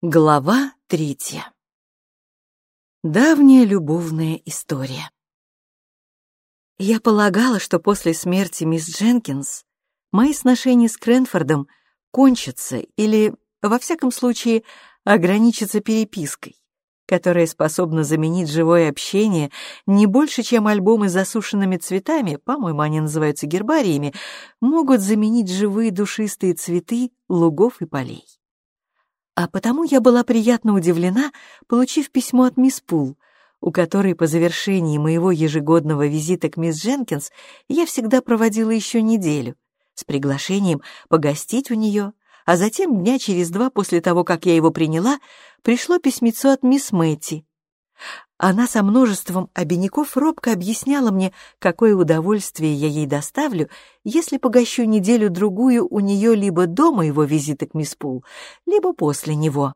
Глава третья. Давняя любовная история. Я полагала, что после смерти мисс Дженкинс мои сношения с Кренфордом кончатся или, во всяком случае, ограничатся перепиской, которая способна заменить живое общение не больше, чем альбомы с засушенными цветами, по-моему, они называются гербариями, могут заменить живые душистые цветы лугов и полей. А потому я была приятно удивлена, получив письмо от мисс Пул, у которой по завершении моего ежегодного визита к мисс Дженкинс я всегда проводила еще неделю, с приглашением погостить у нее, а затем дня через два после того, как я его приняла, пришло письмецо от мисс Мэтти, она со множеством обиняков робко объясняла мне, какое удовольствие я ей доставлю, если погощу неделю-другую у нее либо до моего визита к мисс Пул, либо после него.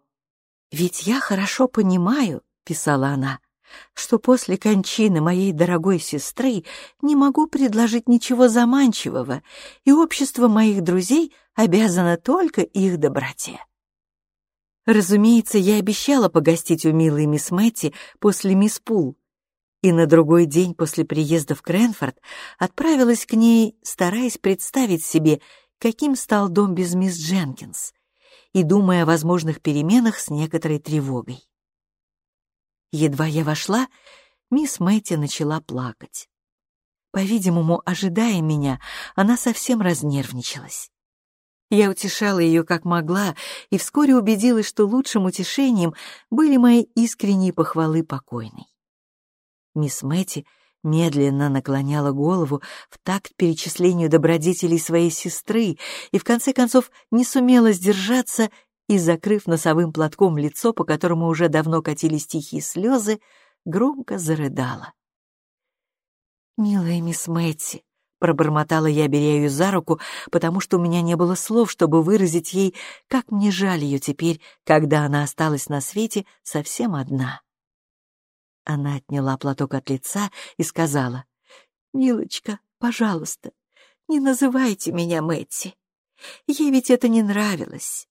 «Ведь я хорошо понимаю», — писала она, «что после кончины моей дорогой сестры не могу предложить ничего заманчивого, и общество моих друзей обязано только их доброте». Разумеется, я обещала погостить у милой мисс Мэтти после мисс Пул, и на другой день после приезда в Кренфорд отправилась к ней, стараясь представить себе, каким стал дом без мисс Дженкинс, и думая о возможных переменах с некоторой тревогой. Едва я вошла, мисс Мэтти начала плакать. По-видимому, ожидая меня, она совсем разнервничалась. Я утешала ее как могла и вскоре убедилась, что лучшим утешением были мои искренние похвалы покойной. Мисс Мэтти медленно наклоняла голову в такт перечислению добродетелей своей сестры и в конце концов не сумела сдержаться и, закрыв носовым платком лицо, по которому уже давно катились тихие слезы, громко зарыдала. «Милая мисс Мэтти, Пробормотала я, беря ее за руку, потому что у меня не было слов, чтобы выразить ей, как мне жаль ее теперь, когда она осталась на свете совсем одна. Она отняла платок от лица и сказала, «Милочка, пожалуйста, не называйте меня Мэтти. Ей ведь это не нравилось.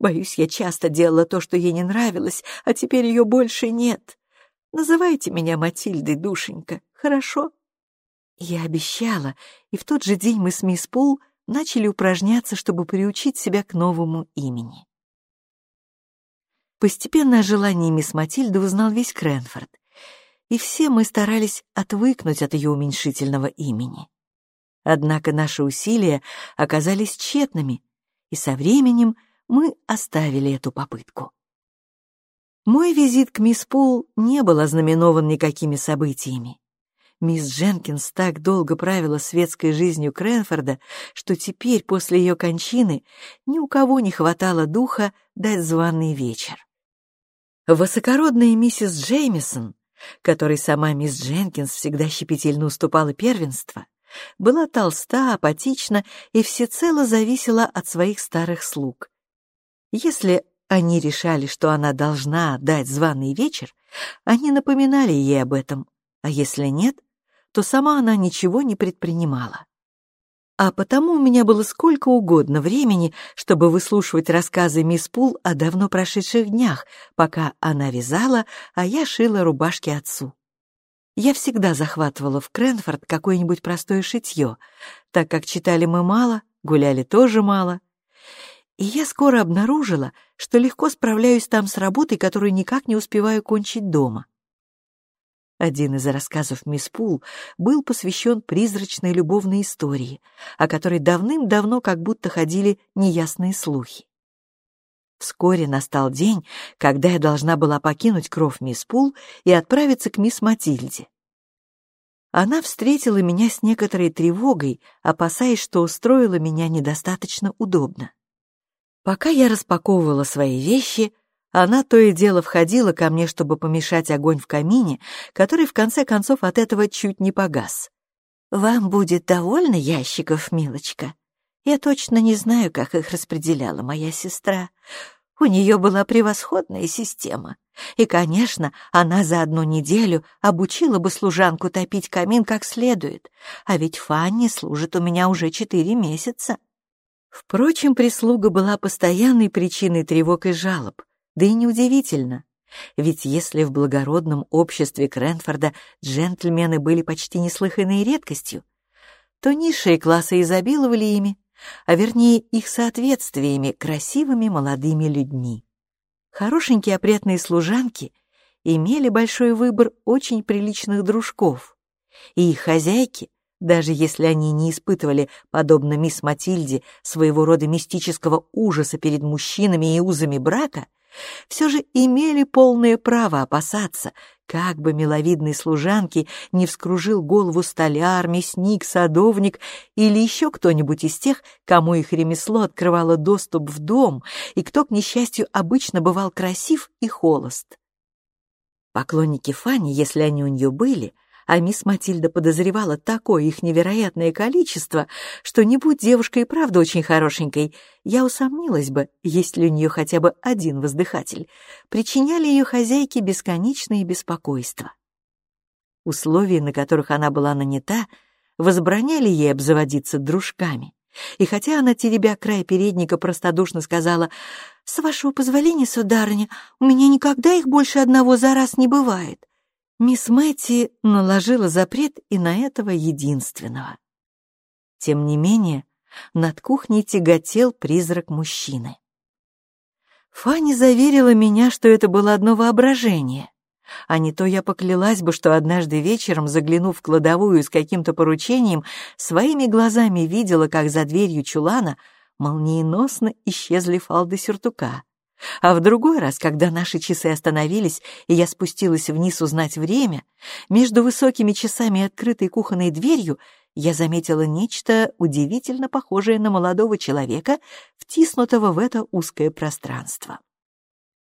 Боюсь, я часто делала то, что ей не нравилось, а теперь ее больше нет. Называйте меня Матильдой, душенька, хорошо?» Я обещала, и в тот же день мы с мисс Пул начали упражняться, чтобы приучить себя к новому имени. Постепенно о желании мисс Матильды узнал весь Кренфорд, и все мы старались отвыкнуть от ее уменьшительного имени. Однако наши усилия оказались тщетными, и со временем мы оставили эту попытку. Мой визит к мисс Пул не был ознаменован никакими событиями. Мисс Дженкинс так долго правила светской жизнью Кренфорда, что теперь, после ее кончины, ни у кого не хватало духа дать званый вечер. Высокородная миссис Джеймисон, которой сама мисс Дженкинс всегда щепетильно уступала первенство, была толста, апатична и всецело зависела от своих старых слуг. Если они решали, что она должна дать званый вечер, они напоминали ей об этом, а если нет, то сама она ничего не предпринимала. А потому у меня было сколько угодно времени, чтобы выслушивать рассказы мисс Пул о давно прошедших днях, пока она вязала, а я шила рубашки отцу. Я всегда захватывала в Кренфорд какое-нибудь простое шитье, так как читали мы мало, гуляли тоже мало. И я скоро обнаружила, что легко справляюсь там с работой, которую никак не успеваю кончить дома. Один из рассказов мисс Пул был посвящен призрачной любовной истории, о которой давным-давно как будто ходили неясные слухи. Вскоре настал день, когда я должна была покинуть кров мисс Пул и отправиться к мисс Матильде. Она встретила меня с некоторой тревогой, опасаясь, что устроила меня недостаточно удобно. Пока я распаковывала свои вещи, она то и дело входила ко мне, чтобы помешать огонь в камине, который в конце концов от этого чуть не погас. «Вам будет довольно ящиков, милочка? Я точно не знаю, как их распределяла моя сестра. У нее была превосходная система. И, конечно, она за одну неделю обучила бы служанку топить камин как следует. А ведь Фанни служит у меня уже четыре месяца. Впрочем, прислуга была постоянной причиной тревог и жалоб, Да и неудивительно, ведь если в благородном обществе Кренфорда джентльмены были почти неслыханной редкостью, то низшие классы изобиловали ими, а вернее их соответствиями красивыми молодыми людьми. Хорошенькие опрятные служанки имели большой выбор очень приличных дружков, и их хозяйки, даже если они не испытывали, подобно мисс Матильде, своего рода мистического ужаса перед мужчинами и узами брака, все же имели полное право опасаться, как бы миловидной служанке не вскружил голову столяр, мясник, садовник или еще кто-нибудь из тех, кому их ремесло открывало доступ в дом и кто, к несчастью, обычно бывал красив и холост. Поклонники Фани, если они у нее были, а мисс Матильда подозревала такое их невероятное количество, что не будь девушка и правда очень хорошенькой, я усомнилась бы, есть ли у нее хотя бы один воздыхатель, причиняли ее хозяйке бесконечные беспокойства. Условия, на которых она была нанята, возбраняли ей обзаводиться дружками. И хотя она, теребя край передника, простодушно сказала, «С вашего позволения, сударыня, у меня никогда их больше одного за раз не бывает», Мисс Мэтти наложила запрет и на этого единственного. Тем не менее, над кухней тяготел призрак мужчины. Фанни заверила меня, что это было одно воображение, а не то я поклялась бы, что однажды вечером, заглянув в кладовую с каким-то поручением, своими глазами видела, как за дверью чулана молниеносно исчезли фалды сюртука. А в другой раз, когда наши часы остановились, и я спустилась вниз узнать время, между высокими часами и открытой кухонной дверью я заметила нечто удивительно похожее на молодого человека, втиснутого в это узкое пространство.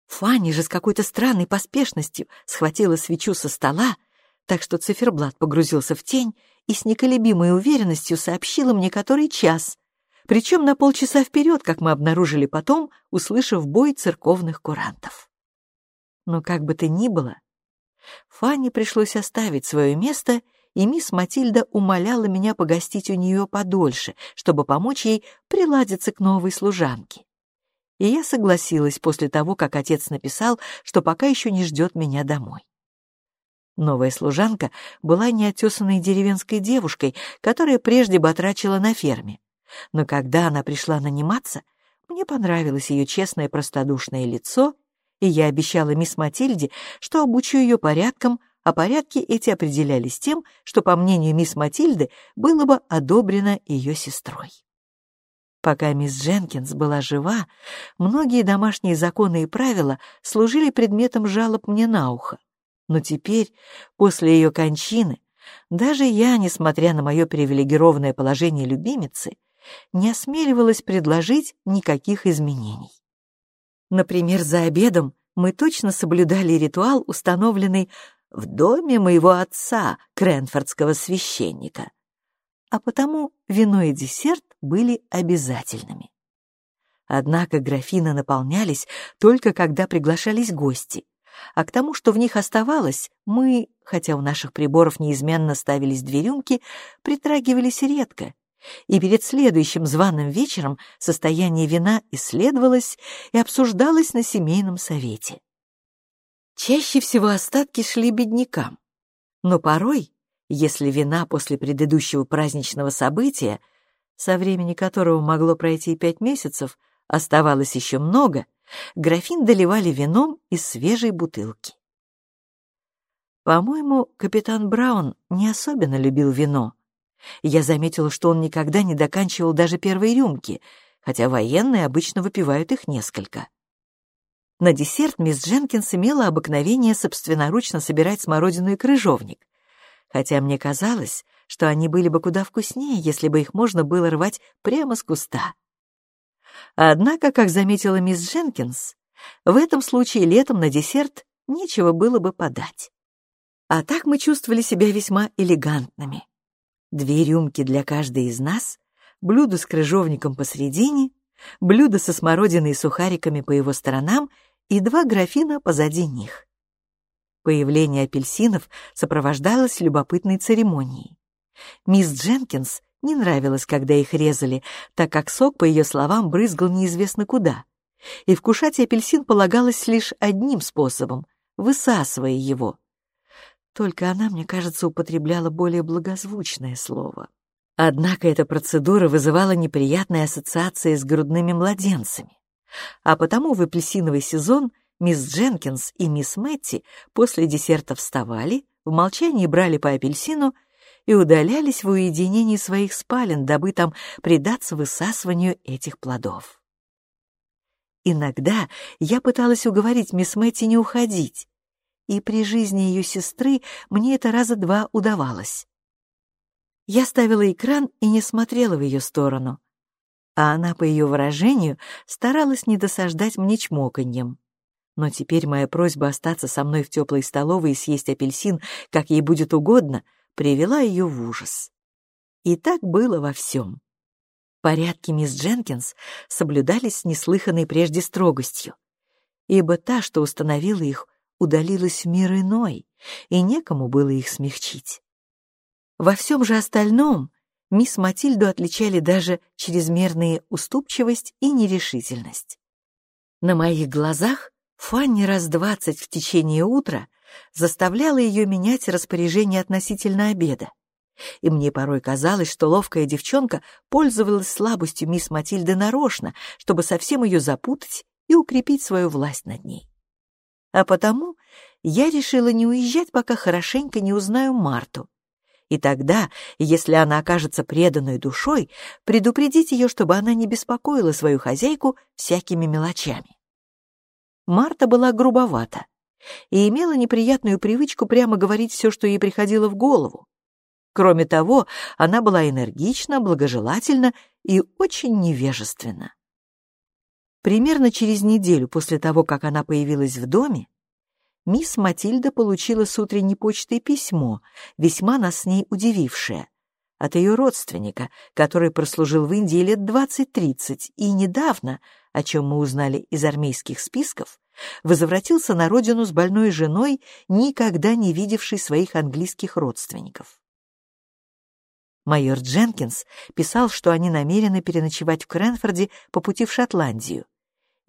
Фанни же с какой-то странной поспешностью схватила свечу со стола, так что циферблат погрузился в тень и с неколебимой уверенностью сообщила мне который час, причем на полчаса вперед, как мы обнаружили потом, услышав бой церковных курантов. Но как бы то ни было, Фанне пришлось оставить свое место, и мисс Матильда умоляла меня погостить у нее подольше, чтобы помочь ей приладиться к новой служанке. И я согласилась после того, как отец написал, что пока еще не ждет меня домой. Новая служанка была неотесанной деревенской девушкой, которая прежде батрачила на ферме. Но когда она пришла наниматься, мне понравилось ее честное простодушное лицо, и я обещала мисс Матильде, что обучу ее порядкам, а порядки эти определялись тем, что, по мнению мисс Матильды, было бы одобрено ее сестрой. Пока мисс Дженкинс была жива, многие домашние законы и правила служили предметом жалоб мне на ухо. Но теперь, после ее кончины, даже я, несмотря на мое привилегированное положение любимицы, не осмеливалась предложить никаких изменений. Например, за обедом мы точно соблюдали ритуал, установленный в доме моего отца, кренфордского священника, а потому вино и десерт были обязательными. Однако графины наполнялись только когда приглашались гости, а к тому, что в них оставалось, мы, хотя у наших приборов неизменно ставились две рюмки, притрагивались редко и перед следующим званым вечером состояние вина исследовалось и обсуждалось на семейном совете. Чаще всего остатки шли беднякам, но порой, если вина после предыдущего праздничного события, со времени которого могло пройти пять месяцев, оставалось еще много, графин доливали вином из свежей бутылки. По-моему, капитан Браун не особенно любил вино, я заметила, что он никогда не доканчивал даже первой рюмки, хотя военные обычно выпивают их несколько. На десерт мисс Дженкинс имела обыкновение собственноручно собирать смородину и крыжовник, хотя мне казалось, что они были бы куда вкуснее, если бы их можно было рвать прямо с куста. Однако, как заметила мисс Дженкинс, в этом случае летом на десерт нечего было бы подать. А так мы чувствовали себя весьма элегантными. Две рюмки для каждой из нас, блюдо с крыжовником посредине, блюдо со смородиной и сухариками по его сторонам и два графина позади них. Появление апельсинов сопровождалось любопытной церемонией. Мисс Дженкинс не нравилось, когда их резали, так как сок, по ее словам, брызгал неизвестно куда. и вкушать апельсин полагалось лишь одним способом — высасывая его. Только она, мне кажется, употребляла более благозвучное слово. Однако эта процедура вызывала неприятные ассоциации с грудными младенцами. А потому в апельсиновый сезон мисс Дженкинс и мисс Мэтти после десерта вставали, в молчании брали по апельсину и удалялись в уединении своих спален, дабы там предаться высасыванию этих плодов. Иногда я пыталась уговорить мисс Мэтти не уходить, и при жизни ее сестры мне это раза два удавалось. Я ставила экран и не смотрела в ее сторону, а она, по ее выражению, старалась не досаждать мне чмоканьем. Но теперь моя просьба остаться со мной в теплой столовой и съесть апельсин, как ей будет угодно, привела ее в ужас. И так было во всем. Порядки мисс Дженкинс соблюдались с неслыханной прежде строгостью, ибо та, что установила их, удалилась в мир иной, и некому было их смягчить. Во всем же остальном мисс Матильду отличали даже чрезмерная уступчивость и нерешительность. На моих глазах Фанни раз двадцать в течение утра заставляла ее менять распоряжение относительно обеда. И мне порой казалось, что ловкая девчонка пользовалась слабостью мисс Матильды нарочно, чтобы совсем ее запутать и укрепить свою власть над ней. А потому я решила не уезжать, пока хорошенько не узнаю Марту. И тогда, если она окажется преданной душой, предупредить ее, чтобы она не беспокоила свою хозяйку всякими мелочами. Марта была грубовата и имела неприятную привычку прямо говорить все, что ей приходило в голову. Кроме того, она была энергична, благожелательна и очень невежественна. Примерно через неделю после того, как она появилась в доме, мисс Матильда получила с утренней почтой письмо, весьма нас с ней удивившее, от ее родственника, который прослужил в Индии лет 20-30 и недавно, о чем мы узнали из армейских списков, возвратился на родину с больной женой, никогда не видевшей своих английских родственников. Майор Дженкинс писал, что они намерены переночевать в Кренфорде по пути в Шотландию.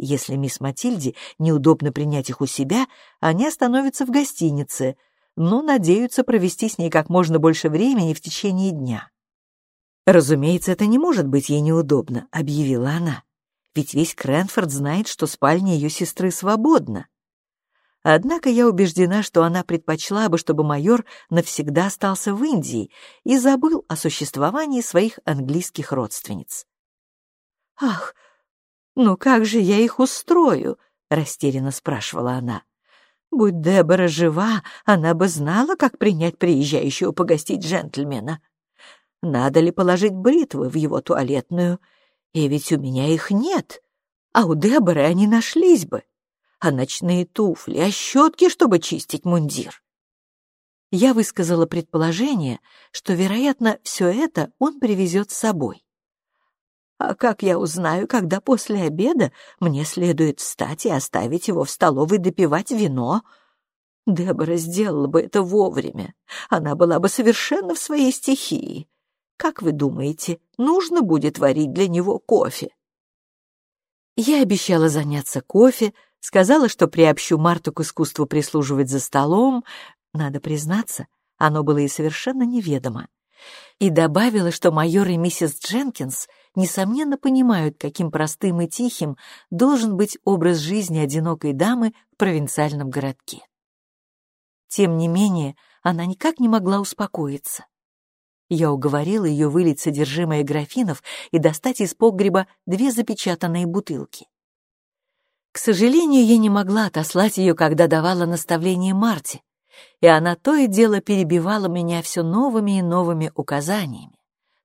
Если мисс Матильде неудобно принять их у себя, они остановятся в гостинице, но надеются провести с ней как можно больше времени в течение дня. «Разумеется, это не может быть ей неудобно», — объявила она. «Ведь весь Кренфорд знает, что спальня ее сестры свободна. Однако я убеждена, что она предпочла бы, чтобы майор навсегда остался в Индии и забыл о существовании своих английских родственниц. «Ах, ну как же я их устрою?» — растерянно спрашивала она. «Будь Дебора жива, она бы знала, как принять приезжающего погостить джентльмена. Надо ли положить бритвы в его туалетную? И ведь у меня их нет, а у Деборы они нашлись бы а ночные туфли, а щетки, чтобы чистить мундир. Я высказала предположение, что, вероятно, все это он привезет с собой. А как я узнаю, когда после обеда мне следует встать и оставить его в столовой допивать вино? Дебора сделала бы это вовремя. Она была бы совершенно в своей стихии. Как вы думаете, нужно будет варить для него кофе? Я обещала заняться кофе, Сказала, что приобщу Марту к искусству прислуживать за столом. Надо признаться, оно было и совершенно неведомо. И добавила, что майор и миссис Дженкинс несомненно понимают, каким простым и тихим должен быть образ жизни одинокой дамы в провинциальном городке. Тем не менее, она никак не могла успокоиться. Я уговорила ее вылить содержимое графинов и достать из погреба две запечатанные бутылки. К сожалению, я не могла отослать ее, когда давала наставление Марте, и она то и дело перебивала меня все новыми и новыми указаниями,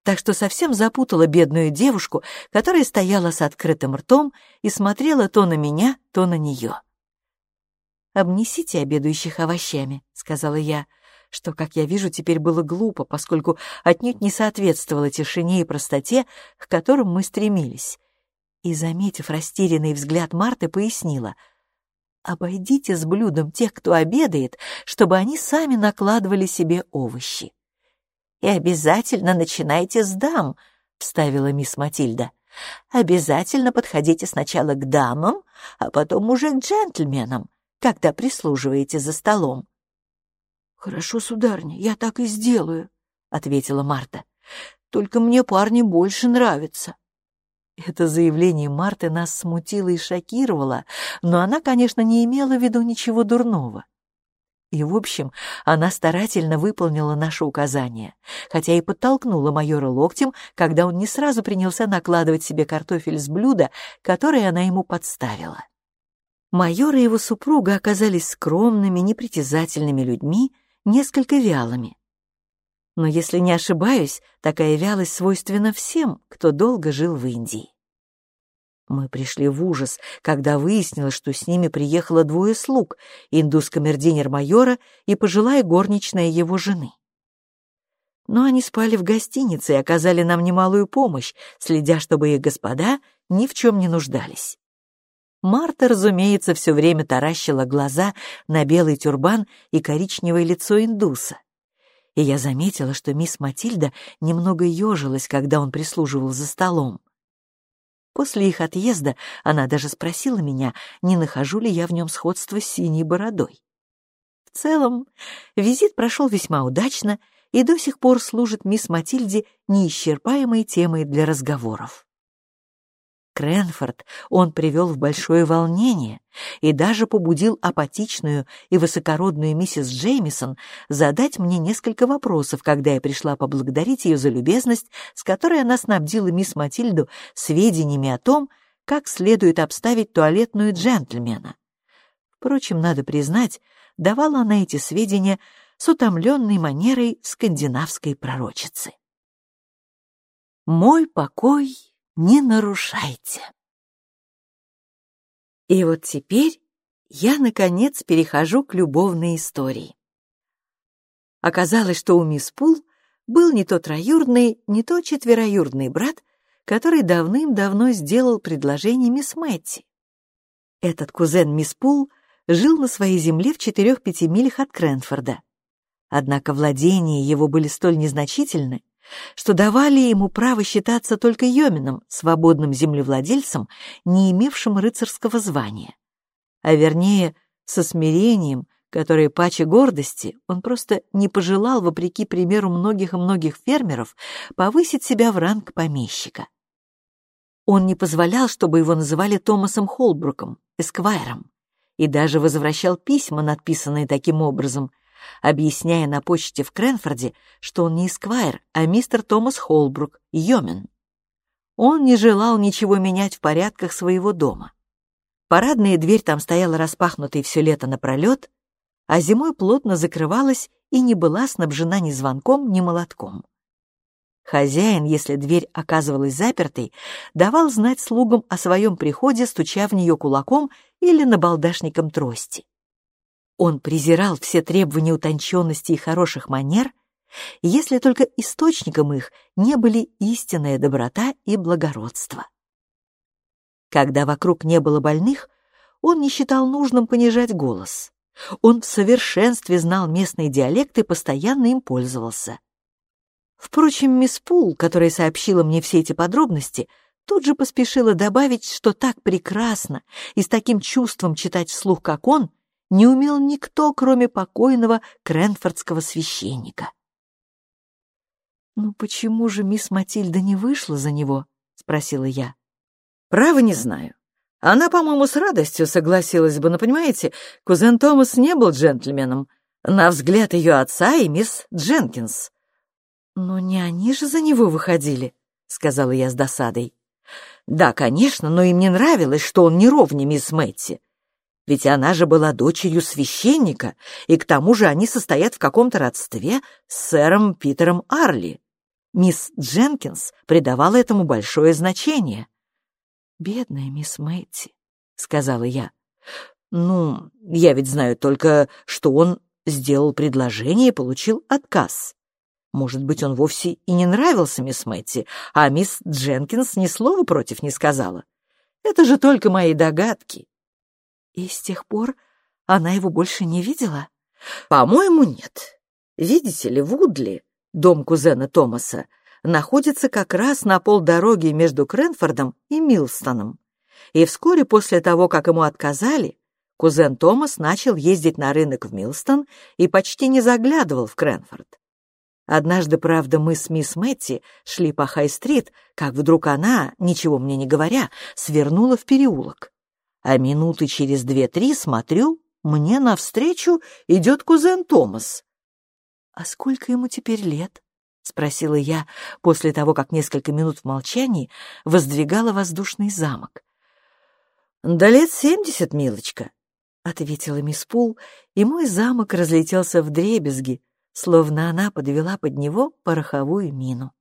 так что совсем запутала бедную девушку, которая стояла с открытым ртом и смотрела то на меня, то на нее. «Обнесите обедающих овощами», — сказала я, что, как я вижу, теперь было глупо, поскольку отнюдь не соответствовало тишине и простоте, к которым мы стремились и, заметив растерянный взгляд Марты, пояснила. «Обойдите с блюдом тех, кто обедает, чтобы они сами накладывали себе овощи». «И обязательно начинайте с дам», — вставила мисс Матильда. Обязательно подходите сначала к дамам, а потом уже к джентльменам, когда прислуживаете за столом. «Хорошо, сударыня, я так и сделаю», — ответила Марта. «Только мне парни больше нравятся». Это заявление Марты нас смутило и шокировало, но она, конечно, не имела в виду ничего дурного. И, в общем, она старательно выполнила наше указание, хотя и подтолкнула майора локтем, когда он не сразу принялся накладывать себе картофель с блюда, которое она ему подставила. Майор и его супруга оказались скромными, непритязательными людьми, несколько вялыми. Но, если не ошибаюсь, такая вялость свойственна всем, кто долго жил в Индии. Мы пришли в ужас, когда выяснилось, что с ними приехало двое слуг, индус-камердинер майора и пожилая горничная его жены. Но они спали в гостинице и оказали нам немалую помощь, следя, чтобы их господа ни в чем не нуждались. Марта, разумеется, все время таращила глаза на белый тюрбан и коричневое лицо индуса. И я заметила, что мисс Матильда немного ежилась, когда он прислуживал за столом. После их отъезда она даже спросила меня, не нахожу ли я в нем сходства с синей бородой. В целом, визит прошел весьма удачно и до сих пор служит мисс Матильде неисчерпаемой темой для разговоров. Кренфорд он привел в большое волнение и даже побудил апатичную и высокородную миссис Джеймисон задать мне несколько вопросов, когда я пришла поблагодарить ее за любезность, с которой она снабдила мисс Матильду сведениями о том, как следует обставить туалетную джентльмена. Впрочем, надо признать, давала она эти сведения с утомленной манерой скандинавской пророчицы. «Мой покой не нарушайте. И вот теперь я, наконец, перехожу к любовной истории. Оказалось, что у мисс Пул был не то троюродный, не то четвероюродный брат, который давным-давно сделал предложение мисс Мэтти. Этот кузен мисс Пул жил на своей земле в четырех-пяти милях от Кренфорда. Однако владения его были столь незначительны, что давали ему право считаться только Йомином, свободным землевладельцем, не имевшим рыцарского звания. А вернее, со смирением, которое паче гордости, он просто не пожелал, вопреки примеру многих и многих фермеров, повысить себя в ранг помещика. Он не позволял, чтобы его называли Томасом Холбруком, эсквайром, и даже возвращал письма, надписанные таким образом — объясняя на почте в Кренфорде, что он не Эсквайр, а мистер Томас Холбрук, Йомен. Он не желал ничего менять в порядках своего дома. Парадная дверь там стояла распахнутой все лето напролет, а зимой плотно закрывалась и не была снабжена ни звонком, ни молотком. Хозяин, если дверь оказывалась запертой, давал знать слугам о своем приходе, стуча в нее кулаком или набалдашником трости. Он презирал все требования утонченности и хороших манер, если только источником их не были истинная доброта и благородство. Когда вокруг не было больных, он не считал нужным понижать голос. Он в совершенстве знал местный диалект и постоянно им пользовался. Впрочем, мисс Пул, которая сообщила мне все эти подробности, тут же поспешила добавить, что так прекрасно и с таким чувством читать вслух, как он, не умел никто, кроме покойного кренфордского священника. «Ну почему же мисс Матильда не вышла за него?» — спросила я. «Право не знаю. Она, по-моему, с радостью согласилась бы, но, понимаете, кузен Томас не был джентльменом. На взгляд ее отца и мисс Дженкинс». «Но не они же за него выходили», — сказала я с досадой. «Да, конечно, но им не нравилось, что он не ровнее мисс Мэтти. Ведь она же была дочерью священника, и к тому же они состоят в каком-то родстве с сэром Питером Арли. Мисс Дженкинс придавала этому большое значение. «Бедная мисс Мэтти», — сказала я. «Ну, я ведь знаю только, что он сделал предложение и получил отказ. Может быть, он вовсе и не нравился мисс Мэтти, а мисс Дженкинс ни слова против не сказала. Это же только мои догадки». И с тех пор она его больше не видела? По-моему, нет. Видите ли, Вудли, дом кузена Томаса, находится как раз на полдороги между Кренфордом и Милстоном. И вскоре после того, как ему отказали, кузен Томас начал ездить на рынок в Милстон и почти не заглядывал в Кренфорд. Однажды, правда, мы с мисс Мэтти шли по Хай-стрит, как вдруг она, ничего мне не говоря, свернула в переулок. А минуты через две-три смотрю, мне навстречу идет кузен Томас. «А сколько ему теперь лет?» — спросила я после того, как несколько минут в молчании воздвигала воздушный замок. «Да лет семьдесят, милочка», — ответила мисс Пул, и мой замок разлетелся в дребезги, словно она подвела под него пороховую мину.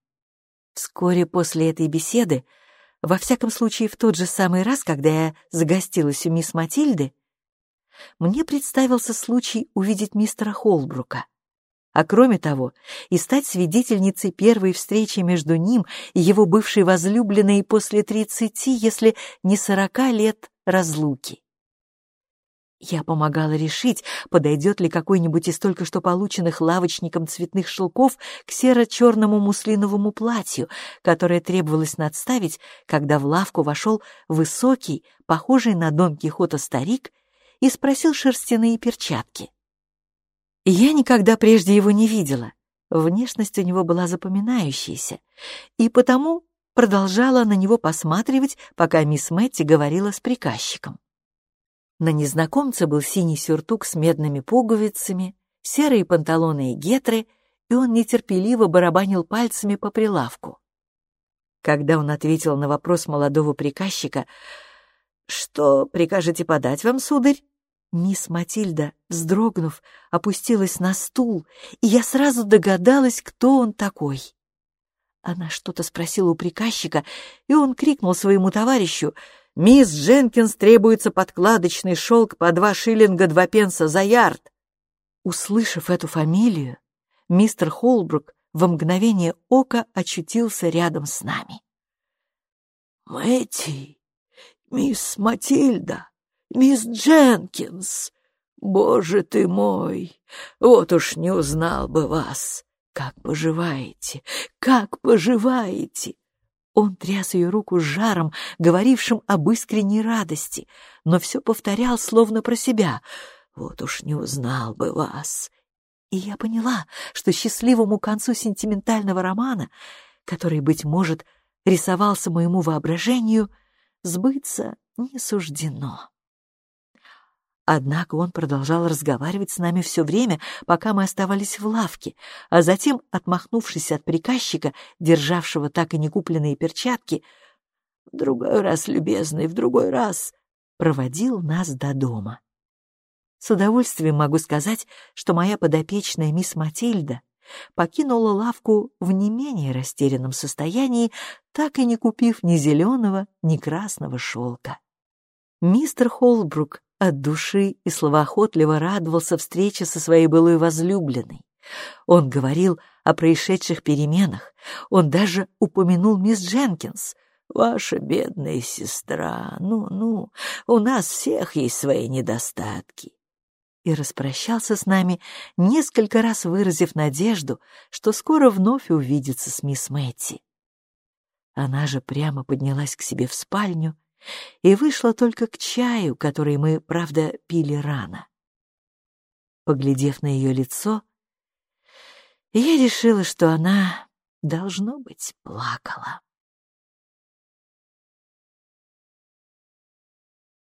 Вскоре после этой беседы, во всяком случае в тот же самый раз, когда я загостилась у мисс Матильды, мне представился случай увидеть мистера Холбрука. А кроме того, и стать свидетельницей первой встречи между ним и его бывшей возлюбленной после тридцати, если не сорока лет разлуки. Я помогала решить, подойдет ли какой-нибудь из только что полученных лавочником цветных шелков к серо-черному муслиновому платью, которое требовалось надставить, когда в лавку вошел высокий, похожий на Дон Кихота старик, и спросил шерстяные перчатки. Я никогда прежде его не видела. Внешность у него была запоминающаяся, и потому продолжала на него посматривать, пока мисс Мэтти говорила с приказчиком. На незнакомце был синий сюртук с медными пуговицами, серые панталоны и гетры, и он нетерпеливо барабанил пальцами по прилавку. Когда он ответил на вопрос молодого приказчика «Что прикажете подать вам, сударь?» Мисс Матильда, вздрогнув, опустилась на стул, и я сразу догадалась, кто он такой. Она что-то спросила у приказчика, и он крикнул своему товарищу — Мисс Дженкинс требуется подкладочный шелк по два шиллинга два пенса за ярд. Услышав эту фамилию, мистер Холбрук во мгновение ока очутился рядом с нами. «Мэтти, мисс Матильда, мисс Дженкинс, боже ты мой, вот уж не узнал бы вас. Как поживаете, как поживаете?» Он тряс ее руку с жаром, говорившим об искренней радости, но все повторял, словно про себя. «Вот уж не узнал бы вас!» И я поняла, что счастливому концу сентиментального романа, который, быть может, рисовался моему воображению, сбыться не суждено. Однако он продолжал разговаривать с нами все время, пока мы оставались в лавке, а затем, отмахнувшись от приказчика, державшего так и не купленные перчатки, «В другой раз, любезный, в другой раз», проводил нас до дома. С удовольствием могу сказать, что моя подопечная мисс Матильда покинула лавку в не менее растерянном состоянии, так и не купив ни зеленого, ни красного шелка. Мистер Холбрук от души и словоохотливо радовался встрече со своей былой возлюбленной. Он говорил о происшедших переменах, он даже упомянул мисс Дженкинс. «Ваша бедная сестра, ну-ну, у нас всех есть свои недостатки». И распрощался с нами, несколько раз выразив надежду, что скоро вновь увидится с мисс Мэтти. Она же прямо поднялась к себе в спальню и вышла только к чаю, который мы, правда, пили рано. Поглядев на ее лицо, я решила, что она, должно быть, плакала.